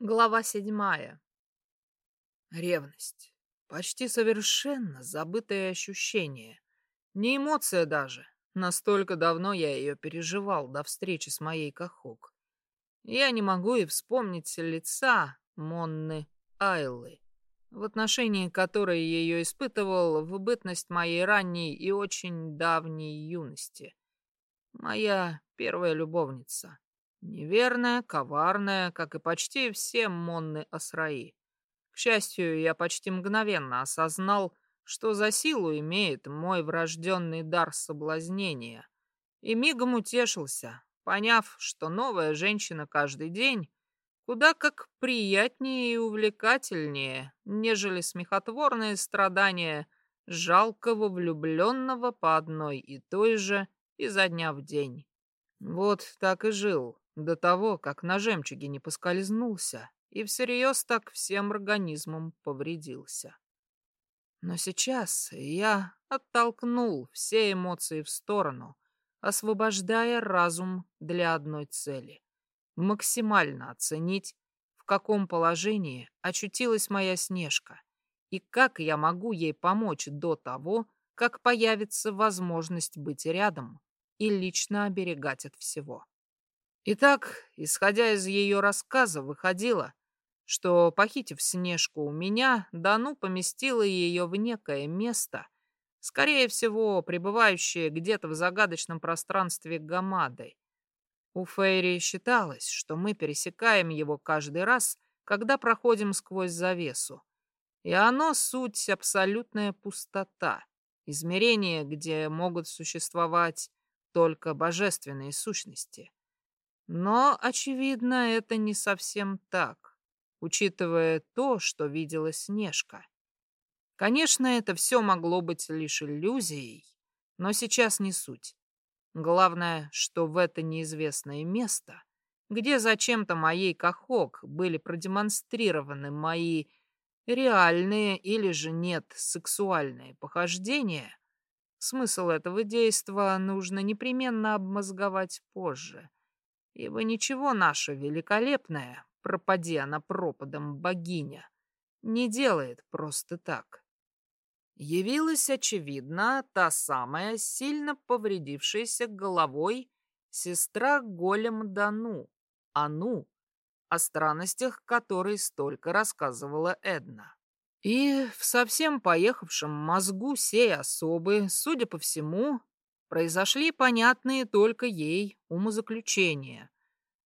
Глава седьмая. Ревность. Почти совершенно забытое ощущение. Не эмоция даже. Настолько давно я ее переживал до встречи с моей Кахок. Я не могу и вспомнить лица Монны Айлы, в отношении которой ее испытывал в бытность моей ранней и очень давней юности. Моя первая любовница. Неверная, коварная, как и почти все Монны Асраи. К счастью, я почти мгновенно осознал, что за силу имеет мой врожденный дар соблазнения. И мигом утешился, поняв, что новая женщина каждый день куда как приятнее и увлекательнее, нежели смехотворные страдания жалкого влюбленного по одной и той же изо дня в день. Вот так и жил, до того, как на жемчуге не поскользнулся и всерьез так всем организмом повредился. Но сейчас я оттолкнул все эмоции в сторону, освобождая разум для одной цели — максимально оценить, в каком положении очутилась моя Снежка и как я могу ей помочь до того, как появится возможность быть рядом и лично оберегать от всего. Итак, исходя из ее рассказа, выходило, что, похитив Снежку у меня, Дану поместила ее в некое место, скорее всего, пребывающее где-то в загадочном пространстве Гамады. У Фейри считалось, что мы пересекаем его каждый раз, когда проходим сквозь завесу. И оно суть абсолютная пустота, измерение, где могут существовать только божественные сущности. Но, очевидно, это не совсем так, учитывая то, что видела Снежка. Конечно, это все могло быть лишь иллюзией, но сейчас не суть. Главное, что в это неизвестное место, где зачем-то моей Кахок были продемонстрированы мои реальные или же нет сексуальные похождения, смысл этого действа нужно непременно обмозговать позже ибо ничего наше великолепное, пропади она пропадом богиня, не делает просто так. Явилась, очевидно, та самая сильно повредившаяся головой сестра Голем Дану, Ану, о странностях которой столько рассказывала Эдна. И в совсем поехавшем мозгу сей особы, судя по всему, произошли понятные только ей умозаключения,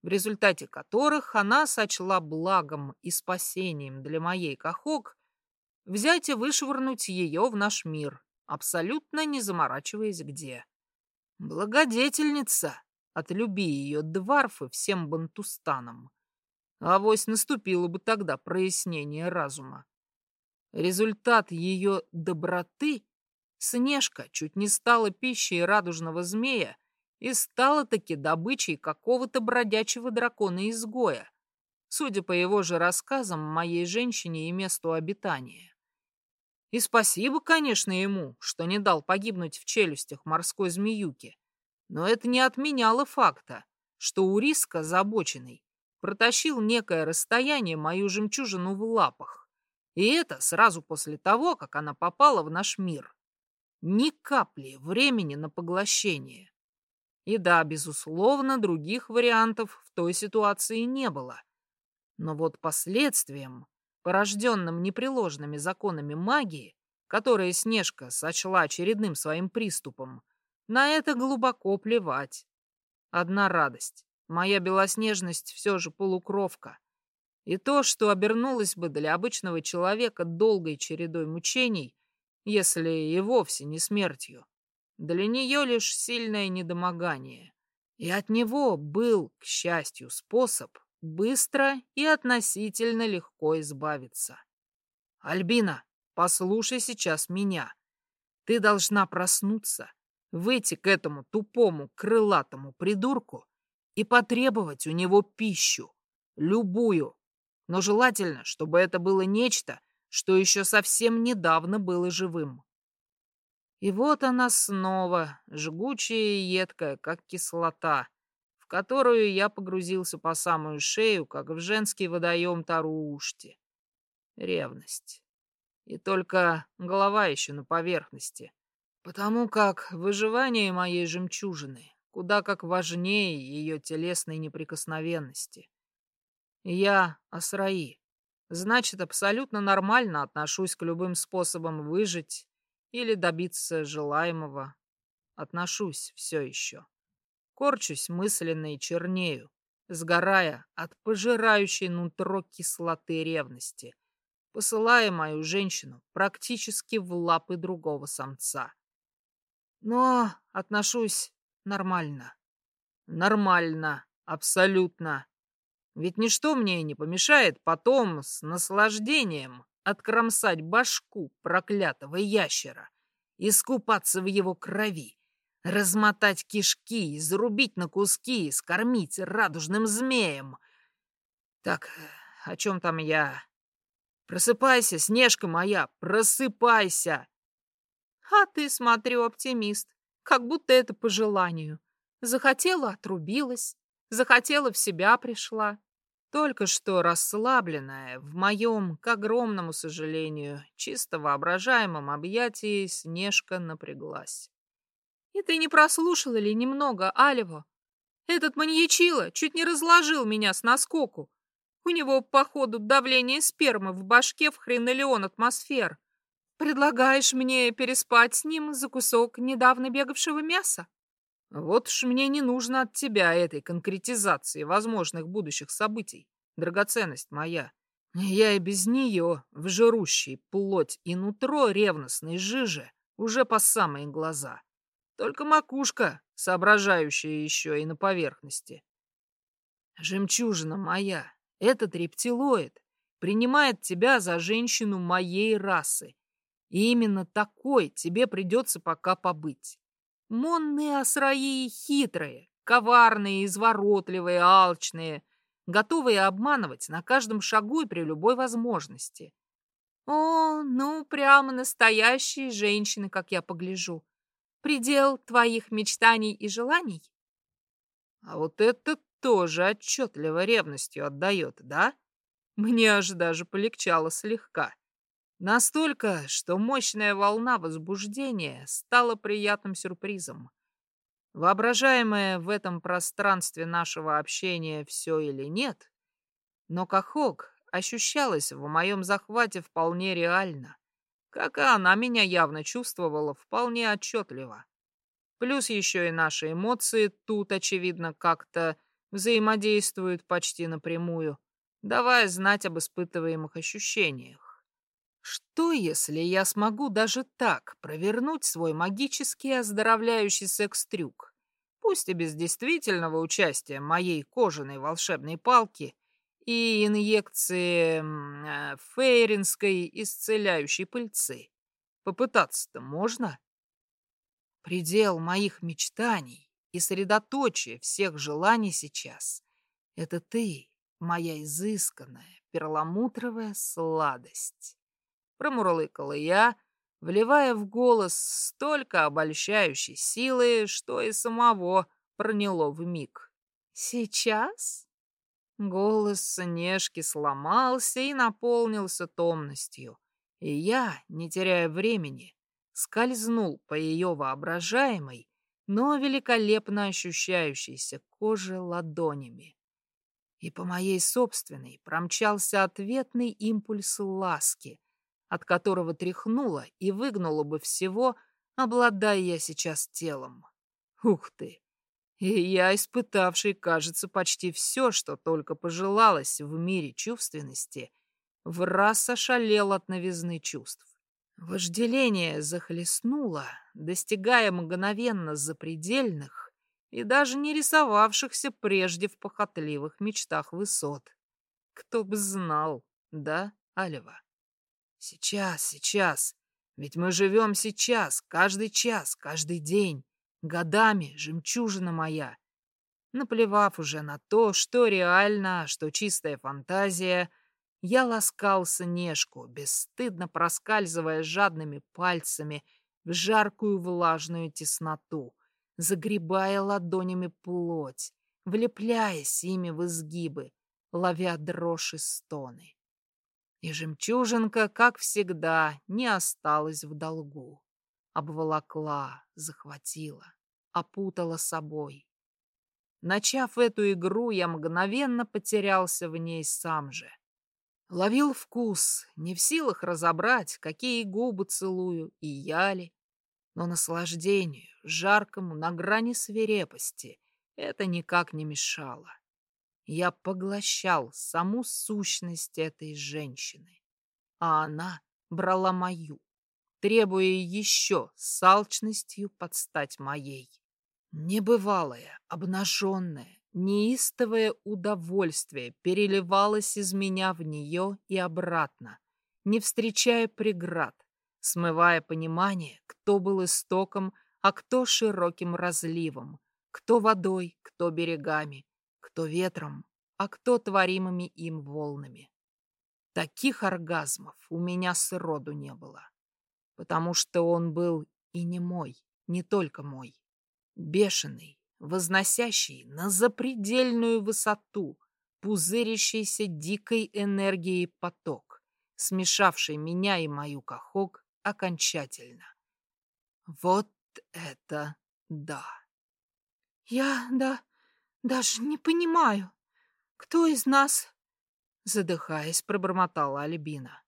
в результате которых она сочла благом и спасением для моей Кахок взять и вышвырнуть ее в наш мир, абсолютно не заморачиваясь где. Благодетельница, отлюби ее дварфы всем бантустанам. Авось наступило бы тогда прояснение разума. Результат ее доброты Снежка чуть не стала пищей радужного змея и стала таки добычей какого-то бродячего дракона-изгоя, судя по его же рассказам моей женщине и месту обитания. И спасибо, конечно, ему, что не дал погибнуть в челюстях морской змеюки, но это не отменяло факта, что у риска забоченный протащил некое расстояние мою жемчужину в лапах, и это сразу после того, как она попала в наш мир. Ни капли времени на поглощение. И да, безусловно, других вариантов в той ситуации не было. Но вот последствиям, порожденным непреложными законами магии, которые Снежка сочла очередным своим приступом, на это глубоко плевать. Одна радость. Моя белоснежность все же полукровка. И то, что обернулось бы для обычного человека долгой чередой мучений, если и вовсе не смертью. Для нее лишь сильное недомогание. И от него был, к счастью, способ быстро и относительно легко избавиться. Альбина, послушай сейчас меня. Ты должна проснуться, выйти к этому тупому крылатому придурку и потребовать у него пищу, любую, но желательно, чтобы это было нечто, что еще совсем недавно было живым. И вот она снова, жгучая и едкая, как кислота, в которую я погрузился по самую шею, как в женский водоем Таруушти. Ревность. И только голова еще на поверхности. Потому как выживание моей жемчужины куда как важнее ее телесной неприкосновенности. Я Асраи. Значит, абсолютно нормально отношусь к любым способам выжить или добиться желаемого. Отношусь все еще. Корчусь мысленно и чернею, сгорая от пожирающей нутро кислоты ревности, посылая мою женщину практически в лапы другого самца. Но отношусь нормально. Нормально, абсолютно. Ведь ничто мне не помешает потом с наслаждением откромсать башку проклятого ящера, искупаться в его крови, размотать кишки, зарубить на куски, скормить радужным змеем. Так, о чем там я? Просыпайся, Снежка моя, просыпайся! А ты, смотрю, оптимист, как будто это по желанию. Захотела — отрубилась, захотела — в себя пришла. Только что расслабленная, в моем, к огромному сожалению, чисто воображаемом объятии Снежка напряглась. И ты не прослушал ли немного, Алево? Этот маньячила чуть не разложил меня с наскоку. У него, походу, давление спермы в башке в хренолеон атмосфер. Предлагаешь мне переспать с ним за кусок недавно бегавшего мяса? Вот уж мне не нужно от тебя этой конкретизации возможных будущих событий, драгоценность моя. Я и без нее, в жирущей плоть и нутро ревностной жиже, уже по самые глаза. Только макушка, соображающая еще и на поверхности. Жемчужина моя, этот рептилоид принимает тебя за женщину моей расы. И именно такой тебе придется пока побыть. Монные осраи хитрые, коварные, изворотливые, алчные, готовые обманывать на каждом шагу и при любой возможности. О, ну, прямо настоящие женщины, как я погляжу предел твоих мечтаний и желаний? А вот это тоже отчетливо ревностью отдает, да? Мне аж даже полегчало слегка. Настолько, что мощная волна возбуждения стала приятным сюрпризом. Воображаемое в этом пространстве нашего общения все или нет, но Кахок ощущалось в моем захвате вполне реально как и она меня явно чувствовала вполне отчетливо. Плюс еще и наши эмоции тут, очевидно, как-то взаимодействуют почти напрямую, давая знать об испытываемых ощущениях. Что, если я смогу даже так провернуть свой магический оздоровляющий секс-трюк, пусть и без действительного участия моей кожаной волшебной палки и инъекции э, фейринской исцеляющей пыльцы. Попытаться-то можно? Предел моих мечтаний и средоточие всех желаний сейчас — это ты, моя изысканная перламутровая сладость. Промурлыкала я, вливая в голос столько обольщающей силы, что и самого проняло в миг. «Сейчас?» Голос Снежки сломался и наполнился томностью, и я, не теряя времени, скользнул по ее воображаемой, но великолепно ощущающейся коже ладонями. И по моей собственной промчался ответный импульс ласки, от которого тряхнуло и выгнуло бы всего, обладая я сейчас телом. Ух ты! И я, испытавший, кажется, почти все, что только пожелалось в мире чувственности, в раз ошалел от новизны чувств. Вожделение захлестнуло, достигая мгновенно запредельных и даже не рисовавшихся прежде в похотливых мечтах высот. Кто бы знал, да, Алева? Сейчас, сейчас, ведь мы живем сейчас, каждый час, каждый день. Годами, жемчужина моя. Наплевав уже на то, что реально, что чистая фантазия, я ласкал Снежку, бесстыдно проскальзывая жадными пальцами в жаркую влажную тесноту, загребая ладонями плоть, влепляясь ими в изгибы, ловя дрожь и стоны. И жемчужинка, как всегда, не осталась в долгу. Обволокла, захватила, опутала собой. Начав эту игру, я мгновенно потерялся в ней сам же. Ловил вкус, не в силах разобрать, какие губы целую, и я ли. Но наслаждению, жаркому, на грани свирепости, это никак не мешало. Я поглощал саму сущность этой женщины, а она брала мою, требуя еще с алчностью подстать моей. Небывалое, обнаженное, неистовое удовольствие переливалось из меня в нее и обратно, не встречая преград, смывая понимание, кто был истоком, а кто широким разливом, кто водой, кто берегами, кто ветром, а кто творимыми им волнами. Таких оргазмов у меня сроду не было, потому что он был и не мой, не только мой. Бешеный, возносящий на запредельную высоту, пузырящийся дикой энергией поток, смешавший меня и мою кахок окончательно. Вот это да! Я, да, даже не понимаю, кто из нас... Задыхаясь, пробормотала Альбина.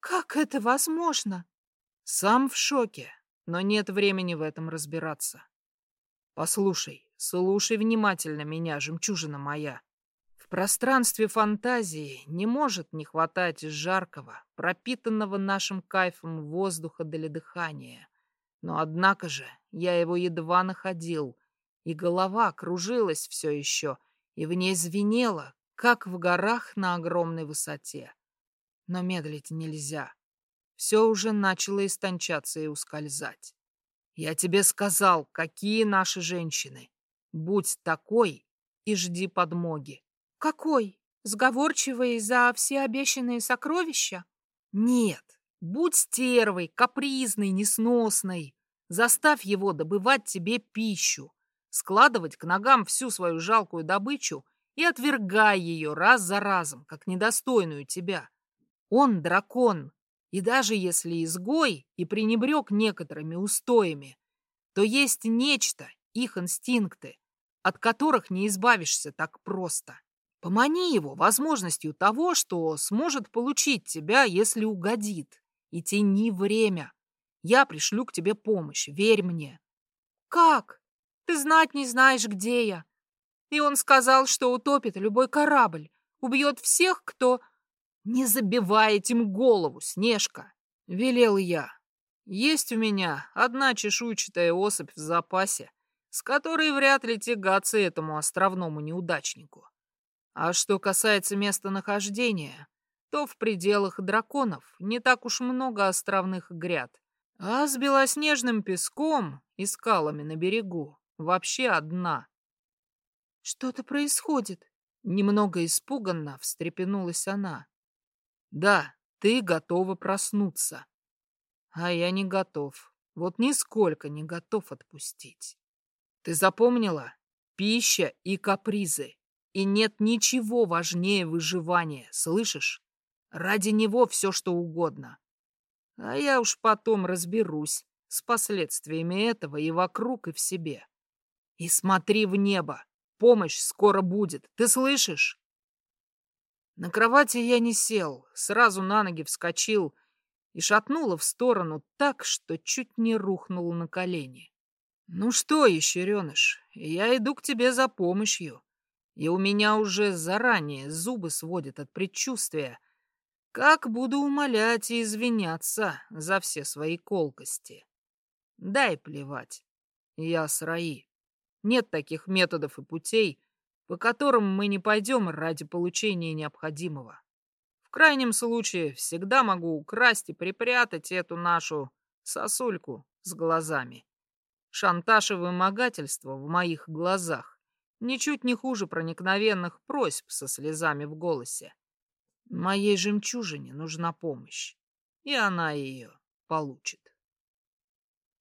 Как это возможно? Сам в шоке, но нет времени в этом разбираться. Послушай, слушай внимательно меня, жемчужина моя. В пространстве фантазии не может не хватать жаркого, пропитанного нашим кайфом воздуха для дыхания. Но однако же я его едва находил, и голова кружилась все еще, и в ней звенело, как в горах на огромной высоте. Но медлить нельзя. Все уже начало истончаться и ускользать. Я тебе сказал, какие наши женщины. Будь такой и жди подмоги. Какой? Сговорчивый за все обещанные сокровища? Нет, будь стервой, капризной, несносной. Заставь его добывать тебе пищу, складывать к ногам всю свою жалкую добычу и отвергай ее раз за разом, как недостойную тебя. Он дракон, и даже если изгой и пренебрег некоторыми устоями, то есть нечто, их инстинкты, от которых не избавишься так просто. Помани его возможностью того, что сможет получить тебя, если угодит, и тяни время. Я пришлю к тебе помощь, верь мне. Как? Ты знать не знаешь, где я. И он сказал, что утопит любой корабль, убьет всех, кто... «Не забивай этим голову, Снежка!» — велел я. «Есть у меня одна чешуйчатая особь в запасе, с которой вряд ли тягаться этому островному неудачнику. А что касается местонахождения, то в пределах драконов не так уж много островных гряд, а с белоснежным песком и скалами на берегу вообще одна». «Что-то происходит?» Немного испуганно встрепенулась она. Да, ты готова проснуться. А я не готов. Вот нисколько не готов отпустить. Ты запомнила? Пища и капризы. И нет ничего важнее выживания, слышишь? Ради него все, что угодно. А я уж потом разберусь с последствиями этого и вокруг, и в себе. И смотри в небо. Помощь скоро будет. Ты слышишь? На кровати я не сел, сразу на ноги вскочил и шатнуло в сторону так, что чуть не рухнул на колени. «Ну что, ещереныш, я иду к тебе за помощью, и у меня уже заранее зубы сводят от предчувствия, как буду умолять и извиняться за все свои колкости. Дай плевать, я с Раи. Нет таких методов и путей, по которым мы не пойдем ради получения необходимого. В крайнем случае, всегда могу украсть и припрятать эту нашу сосульку с глазами. Шантаж и вымогательство в моих глазах ничуть не хуже проникновенных просьб со слезами в голосе. Моей жемчужине нужна помощь, и она ее получит.